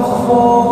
for